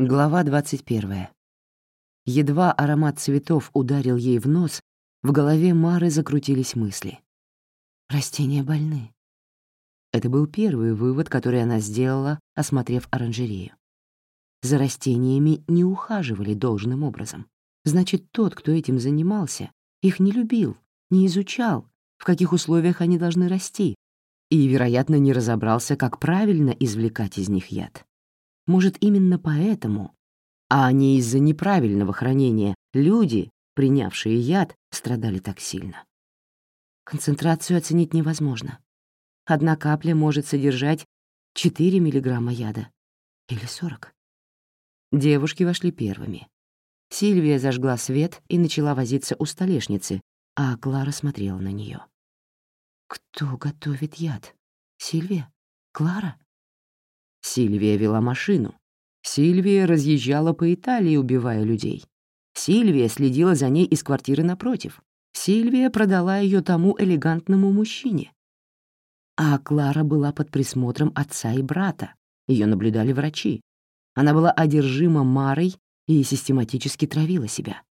Глава 21. Едва аромат цветов ударил ей в нос, в голове Мары закрутились мысли. Растения больны. Это был первый вывод, который она сделала, осмотрев оранжерею. За растениями не ухаживали должным образом. Значит, тот, кто этим занимался, их не любил, не изучал, в каких условиях они должны расти, и, вероятно, не разобрался, как правильно извлекать из них яд. Может, именно поэтому, а не из-за неправильного хранения, люди, принявшие яд, страдали так сильно. Концентрацию оценить невозможно. Одна капля может содержать 4 миллиграмма яда или 40. Девушки вошли первыми. Сильвия зажгла свет и начала возиться у столешницы, а Клара смотрела на нее. «Кто готовит яд? Сильвия? Клара?» Сильвия вела машину. Сильвия разъезжала по Италии, убивая людей. Сильвия следила за ней из квартиры напротив. Сильвия продала ее тому элегантному мужчине. А Клара была под присмотром отца и брата. Ее наблюдали врачи. Она была одержима Марой и систематически травила себя.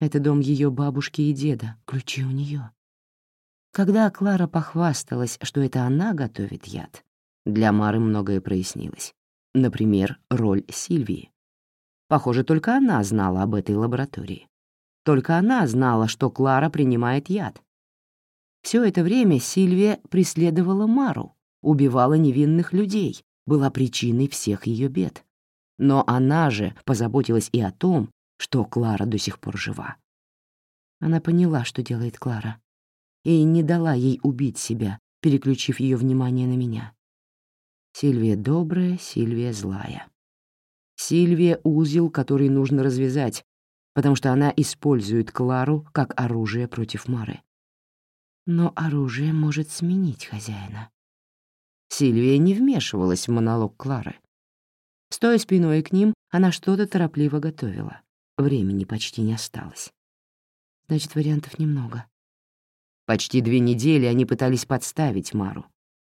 Это дом ее бабушки и деда, ключи у нее. Когда Клара похвасталась, что это она готовит яд, для Мары многое прояснилось. Например, роль Сильвии. Похоже, только она знала об этой лаборатории. Только она знала, что Клара принимает яд. Все это время Сильвия преследовала Мару, убивала невинных людей, была причиной всех ее бед. Но она же позаботилась и о том, что Клара до сих пор жива. Она поняла, что делает Клара, и не дала ей убить себя, переключив ее внимание на меня. Сильвия добрая, Сильвия злая. Сильвия — узел, который нужно развязать, потому что она использует Клару как оружие против Мары. Но оружие может сменить хозяина. Сильвия не вмешивалась в монолог Клары. Стоя спиной к ним, она что-то торопливо готовила. Времени почти не осталось. Значит, вариантов немного. Почти две недели они пытались подставить Мару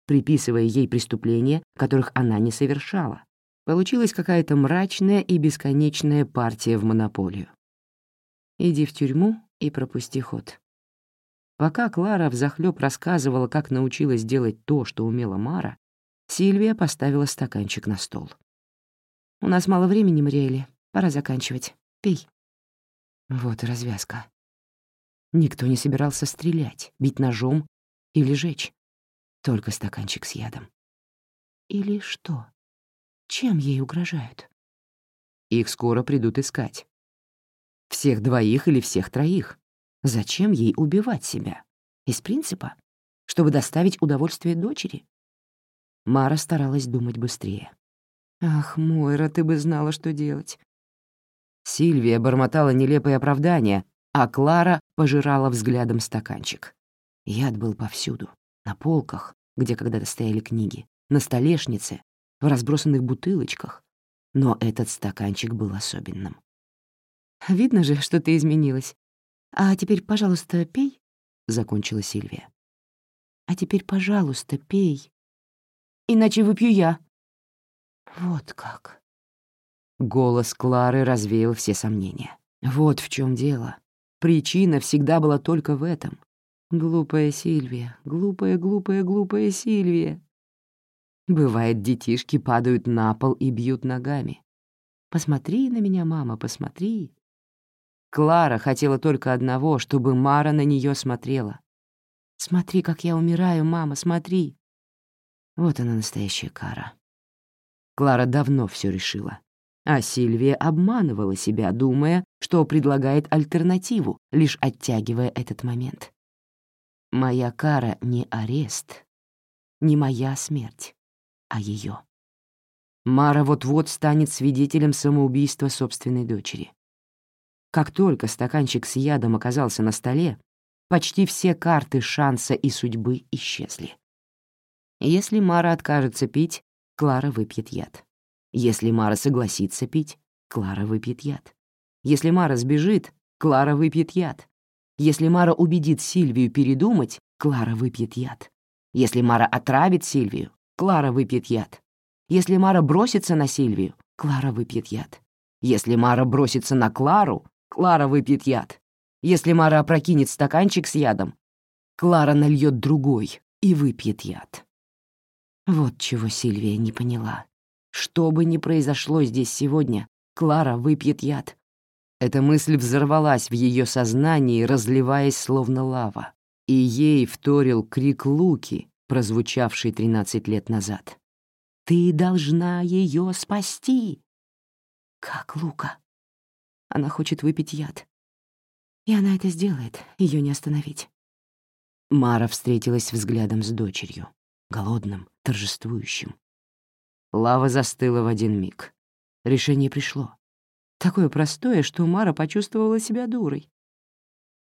приписывая ей преступления, которых она не совершала. Получилась какая-то мрачная и бесконечная партия в монополию. Иди в тюрьму и пропусти ход. Пока Клара взахлёб рассказывала, как научилась делать то, что умела Мара, Сильвия поставила стаканчик на стол. «У нас мало времени, Мариэли. Пора заканчивать. Пей». Вот развязка. Никто не собирался стрелять, бить ножом или жечь. Только стаканчик с ядом. Или что? Чем ей угрожают? Их скоро придут искать. Всех двоих или всех троих. Зачем ей убивать себя? Из принципа? Чтобы доставить удовольствие дочери? Мара старалась думать быстрее. «Ах, Мойра, ты бы знала, что делать». Сильвия бормотала нелепое оправдание, а Клара пожирала взглядом стаканчик. Яд был повсюду, на полках, где когда-то стояли книги, на столешнице, в разбросанных бутылочках. Но этот стаканчик был особенным. «Видно же, что ты изменилась. А теперь, пожалуйста, пей», — закончила Сильвия. «А теперь, пожалуйста, пей. Иначе выпью я». «Вот как». Голос Клары развеял все сомнения. Вот в чем дело. Причина всегда была только в этом. Глупая Сильвия, глупая, глупая, глупая Сильвия. Бывает, детишки падают на пол и бьют ногами. Посмотри на меня, мама, посмотри. Клара хотела только одного, чтобы Мара на нее смотрела. Смотри, как я умираю, мама, смотри. Вот она настоящая кара. Клара давно все решила. А Сильвия обманывала себя, думая, что предлагает альтернативу, лишь оттягивая этот момент. Моя кара не арест, не моя смерть, а ее. Мара вот-вот станет свидетелем самоубийства собственной дочери. Как только стаканчик с ядом оказался на столе, почти все карты шанса и судьбы исчезли. Если Мара откажется пить, Клара выпьет яд. Если Мара согласится пить, Клара выпьет яд. Если Мара сбежит, Клара выпьет яд. Если Мара убедит Сильвию передумать, Клара выпьет яд. Если Мара отравит Сильвию, Клара выпьет яд. Если Мара бросится на Сильвию, Клара выпьет яд. Если Мара бросится на Клару, Клара выпьет яд. Если Мара опрокинет стаканчик с ядом, Клара нальет другой и выпьет яд. Вот чего Сильвия не поняла. Что бы ни произошло здесь сегодня, Клара выпьет яд. Эта мысль взорвалась в ее сознании, разливаясь словно лава, и ей вторил крик Луки, прозвучавший 13 лет назад. «Ты должна ее спасти!» Как Лука? Она хочет выпить яд. И она это сделает, ее не остановить. Мара встретилась взглядом с дочерью, голодным, торжествующим. Лава застыла в один миг. Решение пришло. Такое простое, что Мара почувствовала себя дурой.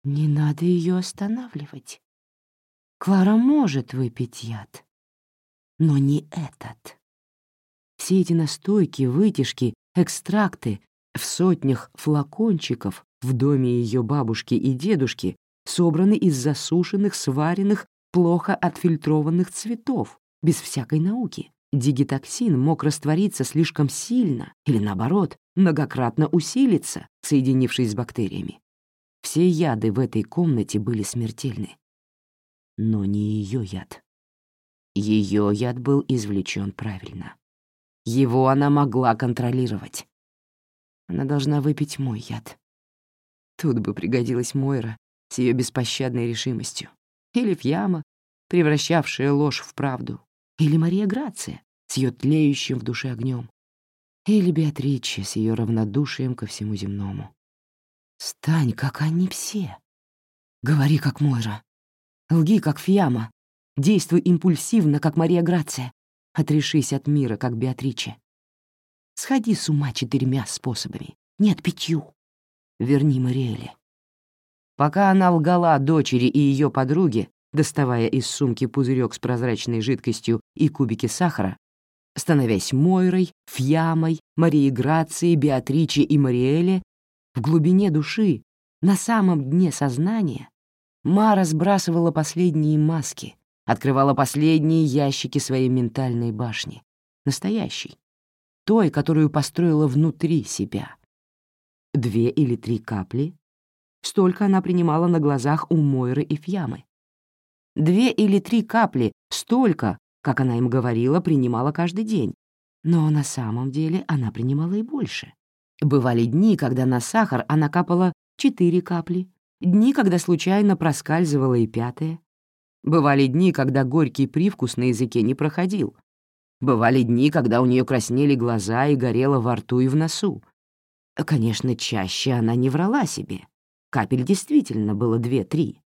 Не надо ее останавливать. Клара может выпить яд, но не этот. Все эти настойки, вытяжки, экстракты в сотнях флакончиков в доме ее бабушки и дедушки собраны из засушенных, сваренных, плохо отфильтрованных цветов, без всякой науки. Дигитоксин мог раствориться слишком сильно или, наоборот, многократно усилиться, соединившись с бактериями. Все яды в этой комнате были смертельны. Но не ее яд. Ее яд был извлечен правильно. Его она могла контролировать. Она должна выпить мой яд. Тут бы пригодилась Мойра с ее беспощадной решимостью. Или Фьяма, превращавшая ложь в правду. Или Мария Грация с ее тлеющим в душе огнем. Или Беатриче с ее равнодушием ко всему земному. Стань, как они все. Говори, как Мойра. Лги, как Фьяма. Действуй импульсивно, как Мария Грация. Отрешись от мира, как Беатриче. Сходи с ума четырьмя способами. Нет, пятью. Верни Мариэле. Пока она лгала дочери и ее подруге, доставая из сумки пузырек с прозрачной жидкостью и кубики сахара, становясь Мойрой, Фьямой, Марией Грацией, Беатриче и Мариэле, в глубине души, на самом дне сознания, Мара сбрасывала последние маски, открывала последние ящики своей ментальной башни, настоящей, той, которую построила внутри себя. Две или три капли — столько она принимала на глазах у Мойры и Фьямы. Две или три капли — столько, как она им говорила, принимала каждый день. Но на самом деле она принимала и больше. Бывали дни, когда на сахар она капала четыре капли, дни, когда случайно проскальзывала и пятая. Бывали дни, когда горький привкус на языке не проходил. Бывали дни, когда у нее краснели глаза и горело во рту и в носу. Конечно, чаще она не врала себе. Капель действительно было две-три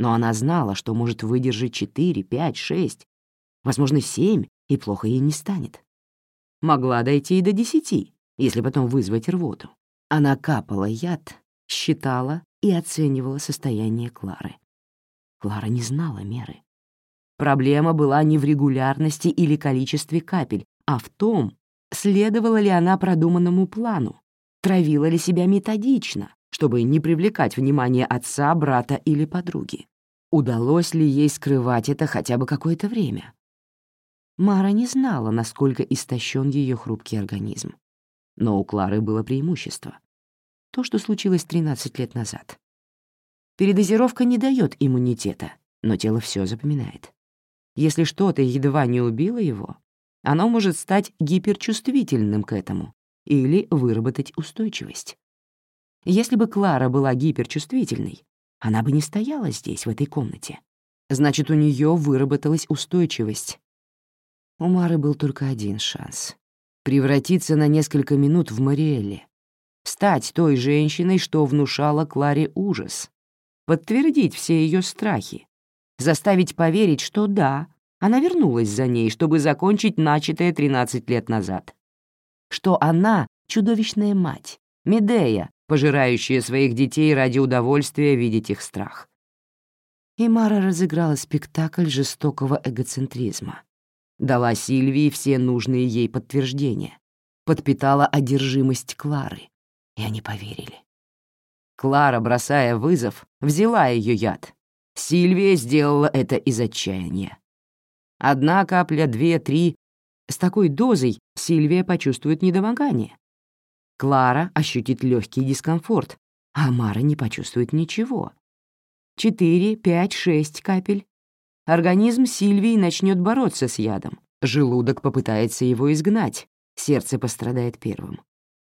но она знала, что может выдержать четыре, пять, шесть, возможно, семь, и плохо ей не станет. Могла дойти и до десяти, если потом вызвать рвоту. Она капала яд, считала и оценивала состояние Клары. Клара не знала меры. Проблема была не в регулярности или количестве капель, а в том, следовала ли она продуманному плану, травила ли себя методично, чтобы не привлекать внимание отца, брата или подруги. Удалось ли ей скрывать это хотя бы какое-то время? Мара не знала, насколько истощен ее хрупкий организм. Но у Клары было преимущество. То, что случилось 13 лет назад. Передозировка не дает иммунитета, но тело все запоминает. Если что-то едва не убило его, оно может стать гиперчувствительным к этому или выработать устойчивость. Если бы Клара была гиперчувствительной, она бы не стояла здесь, в этой комнате. Значит, у нее выработалась устойчивость. У Мары был только один шанс — превратиться на несколько минут в Мариэлле, стать той женщиной, что внушала Кларе ужас, подтвердить все ее страхи, заставить поверить, что да, она вернулась за ней, чтобы закончить начатое 13 лет назад. Что она — чудовищная мать, Медея, пожирающая своих детей ради удовольствия видеть их страх. И Мара разыграла спектакль жестокого эгоцентризма. Дала Сильвии все нужные ей подтверждения. Подпитала одержимость Клары. И они поверили. Клара, бросая вызов, взяла ее яд. Сильвия сделала это из отчаяния. Одна капля, две, три. С такой дозой Сильвия почувствует недомогание. Клара ощутит легкий дискомфорт, а Мара не почувствует ничего. Четыре, пять, шесть капель. Организм Сильвии начнет бороться с ядом. Желудок попытается его изгнать, сердце пострадает первым.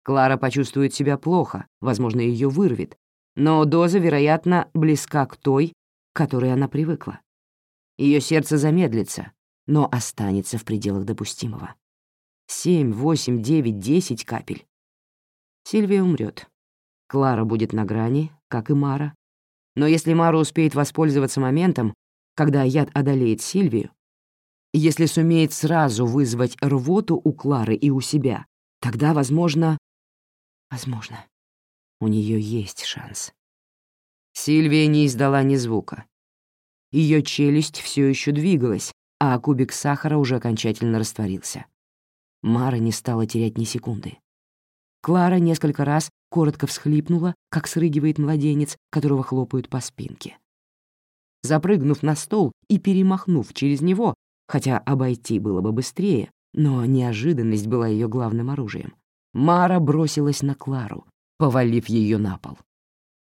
Клара почувствует себя плохо, возможно, ее вырвет, но доза, вероятно, близка к той, к которой она привыкла. Ее сердце замедлится, но останется в пределах допустимого. Семь, восемь, девять, десять капель. Сильвия умрет. Клара будет на грани, как и Мара. Но если Мара успеет воспользоваться моментом, когда яд одолеет Сильвию, если сумеет сразу вызвать рвоту у Клары и у себя, тогда, возможно... Возможно, у нее есть шанс. Сильвия не издала ни звука. Ее челюсть все еще двигалась, а кубик сахара уже окончательно растворился. Мара не стала терять ни секунды. Клара несколько раз коротко всхлипнула, как срыгивает младенец, которого хлопают по спинке. Запрыгнув на стол и перемахнув через него, хотя обойти было бы быстрее, но неожиданность была ее главным оружием, Мара бросилась на Клару, повалив ее на пол.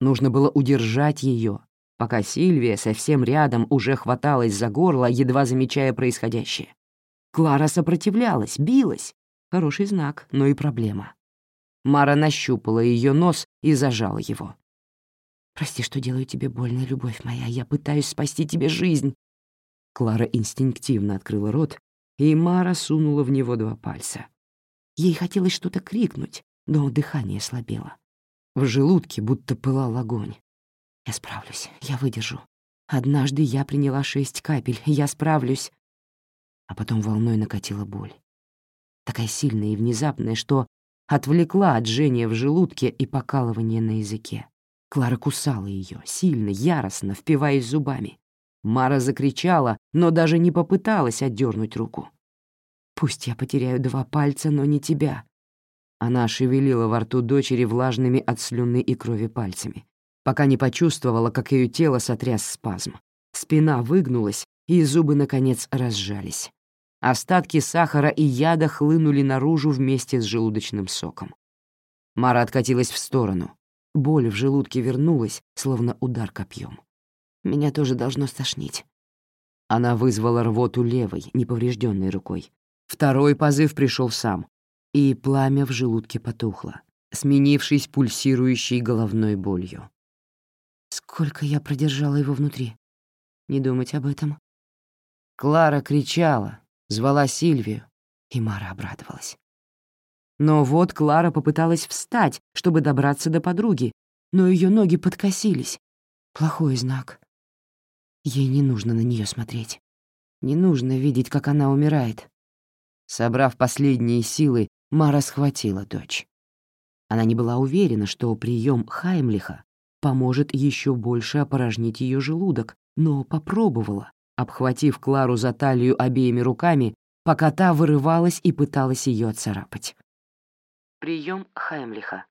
Нужно было удержать ее, пока Сильвия совсем рядом уже хваталась за горло, едва замечая происходящее. Клара сопротивлялась, билась. Хороший знак, но и проблема. Мара нащупала ее нос и зажала его. «Прости, что делаю тебе больно, любовь моя. Я пытаюсь спасти тебе жизнь». Клара инстинктивно открыла рот, и Мара сунула в него два пальца. Ей хотелось что-то крикнуть, но дыхание слабело. В желудке будто пылал огонь. «Я справлюсь, я выдержу. Однажды я приняла шесть капель, я справлюсь». А потом волной накатила боль. Такая сильная и внезапная, что отвлекла от жжения в желудке и покалывания на языке. Клара кусала ее, сильно, яростно, впиваясь зубами. Мара закричала, но даже не попыталась отдернуть руку. «Пусть я потеряю два пальца, но не тебя». Она шевелила во рту дочери влажными от слюны и крови пальцами, пока не почувствовала, как ее тело сотряс спазм. Спина выгнулась, и зубы, наконец, разжались. Остатки сахара и яда хлынули наружу вместе с желудочным соком. Мара откатилась в сторону. Боль в желудке вернулась, словно удар копьем. Меня тоже должно стошнить. Она вызвала рвоту левой, неповрежденной рукой. Второй позыв пришел сам, и пламя в желудке потухло, сменившись пульсирующей головной болью. Сколько я продержала его внутри? Не думать об этом. Клара кричала, звала Сильвию, и Мара обрадовалась. Но вот Клара попыталась встать, чтобы добраться до подруги, но ее ноги подкосились. Плохой знак. Ей не нужно на нее смотреть. Не нужно видеть, как она умирает. Собрав последние силы, Мара схватила дочь. Она не была уверена, что прием Хаймлиха поможет еще больше опорожнить ее желудок, но попробовала, обхватив Клару за талию обеими руками, пока та вырывалась и пыталась ее отцарапать. Прием Хаймлиха.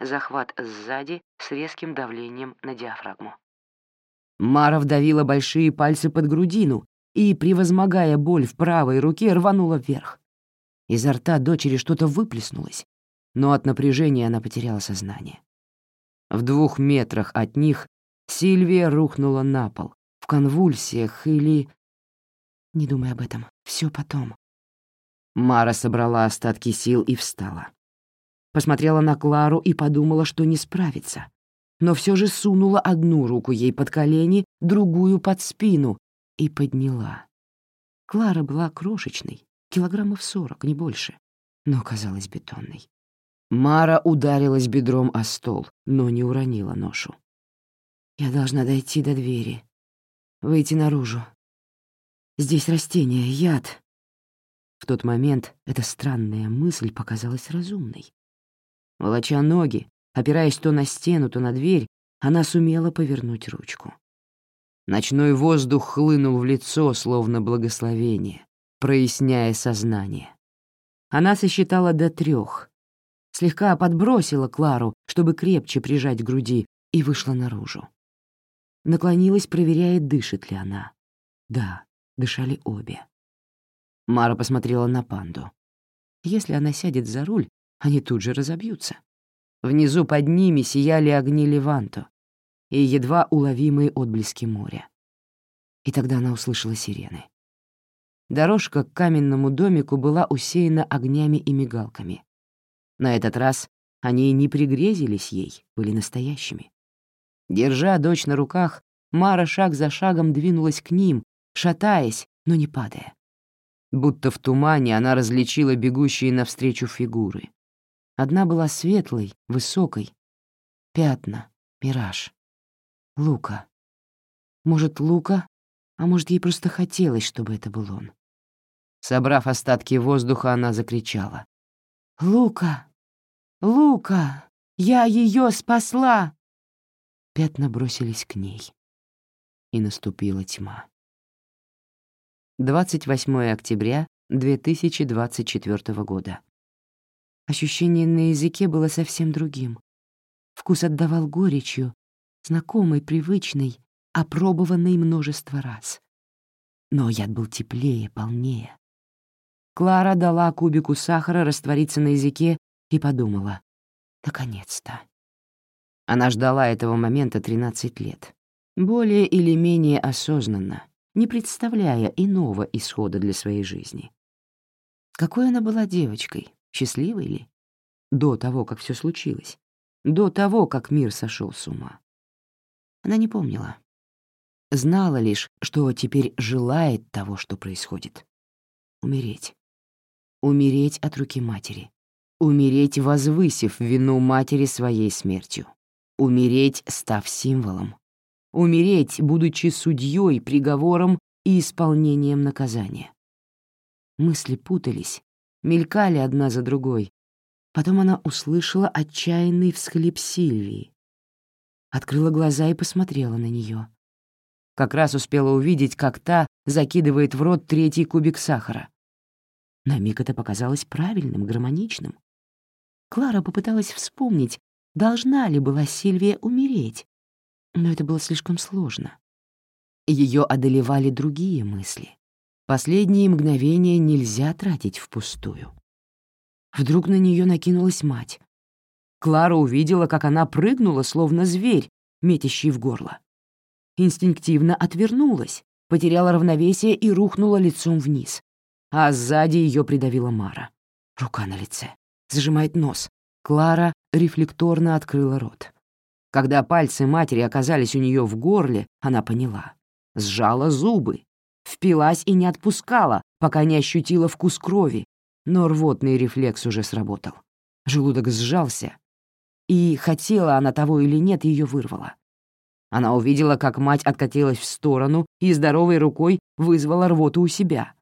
Захват сзади с резким давлением на диафрагму. Мара вдавила большие пальцы под грудину и, превозмогая боль в правой руке, рванула вверх. Изо рта дочери что-то выплеснулось, но от напряжения она потеряла сознание. В двух метрах от них Сильвия рухнула на пол, в конвульсиях или... Не думай об этом, все потом. Мара собрала остатки сил и встала. Посмотрела на Клару и подумала, что не справится. Но все же сунула одну руку ей под колени, другую под спину и подняла. Клара была крошечной, килограммов сорок, не больше, но казалась бетонной. Мара ударилась бедром о стол, но не уронила ношу. «Я должна дойти до двери», выйти наружу. Здесь растение, яд. В тот момент эта странная мысль показалась разумной. Волоча ноги, опираясь то на стену, то на дверь, она сумела повернуть ручку. Ночной воздух хлынул в лицо, словно благословение, проясняя сознание. Она сосчитала до трех, слегка подбросила Клару, чтобы крепче прижать к груди, и вышла наружу. Наклонилась, проверяя, дышит ли она. Да, дышали обе. Мара посмотрела на панду. Если она сядет за руль, они тут же разобьются. Внизу под ними сияли огни Леванту и едва уловимые отблески моря. И тогда она услышала сирены. Дорожка к каменному домику была усеяна огнями и мигалками. На этот раз они не пригрезились ей, были настоящими. Держа дочь на руках, Мара шаг за шагом двинулась к ним, шатаясь, но не падая. Будто в тумане она различила бегущие навстречу фигуры. Одна была светлой, высокой. Пятна, мираж. Лука. Может, Лука, а может, ей просто хотелось, чтобы это был он. Собрав остатки воздуха, она закричала. «Лука! Лука! Я ее спасла!» Пятна бросились к ней. И наступила тьма. 28 октября 2024 года. Ощущение на языке было совсем другим. Вкус отдавал горечью, знакомой, привычной, опробованной множество раз. Но яд был теплее, полнее. Клара дала кубику сахара раствориться на языке и подумала. Наконец-то. Она ждала этого момента 13 лет. Более или менее осознанно, не представляя иного исхода для своей жизни. Какой она была девочкой, счастливой ли? До того, как все случилось. До того, как мир сошел с ума. Она не помнила. Знала лишь, что теперь желает того, что происходит. Умереть умереть от руки матери, умереть, возвысив вину матери своей смертью, умереть, став символом, умереть, будучи судьей, приговором и исполнением наказания. Мысли путались, мелькали одна за другой. Потом она услышала отчаянный всхлип Сильвии. Открыла глаза и посмотрела на нее. Как раз успела увидеть, как та закидывает в рот третий кубик сахара. На миг это показалось правильным, гармоничным. Клара попыталась вспомнить, должна ли была Сильвия умереть, но это было слишком сложно. Ее одолевали другие мысли. Последние мгновения нельзя тратить впустую. Вдруг на нее накинулась мать. Клара увидела, как она прыгнула, словно зверь, метящий в горло. Инстинктивно отвернулась, потеряла равновесие и рухнула лицом вниз а сзади ее придавила Мара. Рука на лице. Зажимает нос. Клара рефлекторно открыла рот. Когда пальцы матери оказались у нее в горле, она поняла. Сжала зубы. Впилась и не отпускала, пока не ощутила вкус крови, но рвотный рефлекс уже сработал. Желудок сжался, и, хотела она того или нет, ее вырвало. Она увидела, как мать откатилась в сторону и здоровой рукой вызвала рвоту у себя.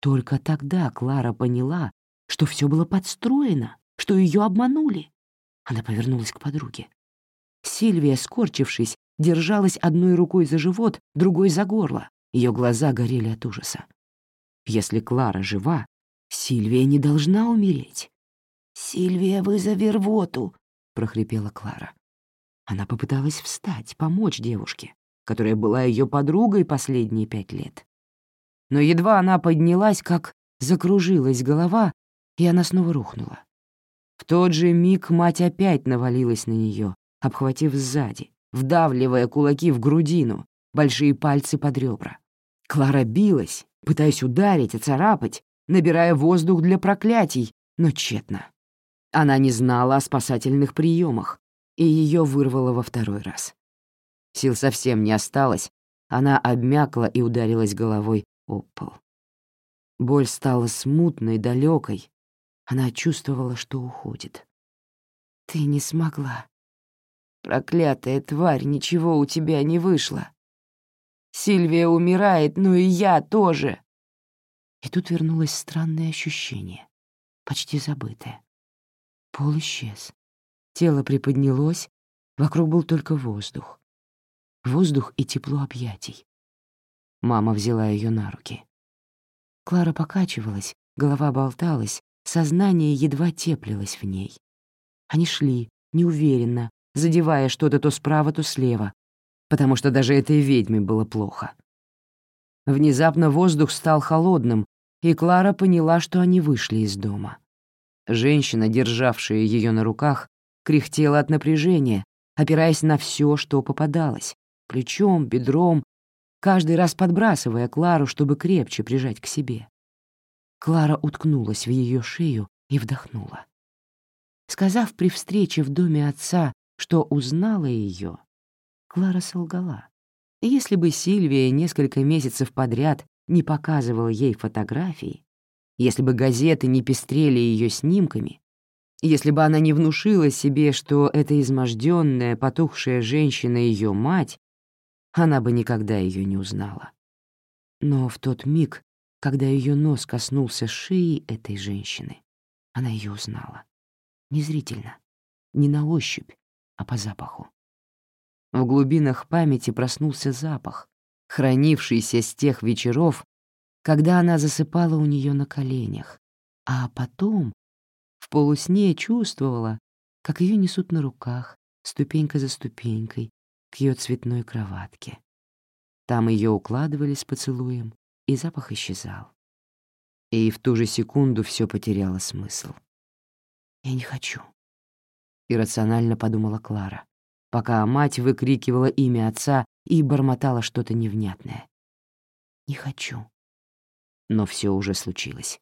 Только тогда Клара поняла, что все было подстроено, что ее обманули. Она повернулась к подруге. Сильвия, скорчившись, держалась одной рукой за живот, другой за горло. Ее глаза горели от ужаса. Если Клара жива, Сильвия не должна умереть. «Сильвия, вызови рвоту!» — прохрипела Клара. Она попыталась встать, помочь девушке, которая была ее подругой последние пять лет но едва она поднялась, как закружилась голова, и она снова рухнула. В тот же миг мать опять навалилась на нее, обхватив сзади, вдавливая кулаки в грудину, большие пальцы под ребра. Клара билась, пытаясь ударить, оцарапать, набирая воздух для проклятий, но тщетно. Она не знала о спасательных приемах, и ее вырвало во второй раз. Сил совсем не осталось, она обмякла и ударилась головой об пол. Боль стала смутной, далекой. Она чувствовала, что уходит. «Ты не смогла. Проклятая тварь, ничего у тебя не вышло. Сильвия умирает, ну и я тоже». И тут вернулось странное ощущение, почти забытое. Пол исчез. Тело приподнялось, вокруг был только воздух. Воздух и тепло объятий. Мама взяла ее на руки. Клара покачивалась, голова болталась, сознание едва теплилось в ней. Они шли, неуверенно, задевая что-то то справа, то слева, потому что даже этой ведьме было плохо. Внезапно воздух стал холодным, и Клара поняла, что они вышли из дома. Женщина, державшая ее на руках, кряхтела от напряжения, опираясь на все, что попадалось — плечом, бедром, каждый раз подбрасывая Клару, чтобы крепче прижать к себе. Клара уткнулась в ее шею и вдохнула. Сказав при встрече в доме отца, что узнала ее, Клара солгала. Если бы Сильвия несколько месяцев подряд не показывала ей фотографии, если бы газеты не пестрели ее снимками, если бы она не внушила себе, что эта изможденная, потухшая женщина ее мать, она бы никогда ее не узнала. Но в тот миг, когда ее нос коснулся шеи этой женщины, она ее узнала. Незрительно, не на ощупь, а по запаху. В глубинах памяти проснулся запах, хранившийся с тех вечеров, когда она засыпала у нее на коленях, а потом в полусне чувствовала, как ее несут на руках, ступенька за ступенькой, к ее цветной кроватке. Там ее укладывали с поцелуем, и запах исчезал. И в ту же секунду все потеряло смысл. «Я не хочу», — иррационально подумала Клара, пока мать выкрикивала имя отца и бормотала что-то невнятное. «Не хочу». Но все уже случилось.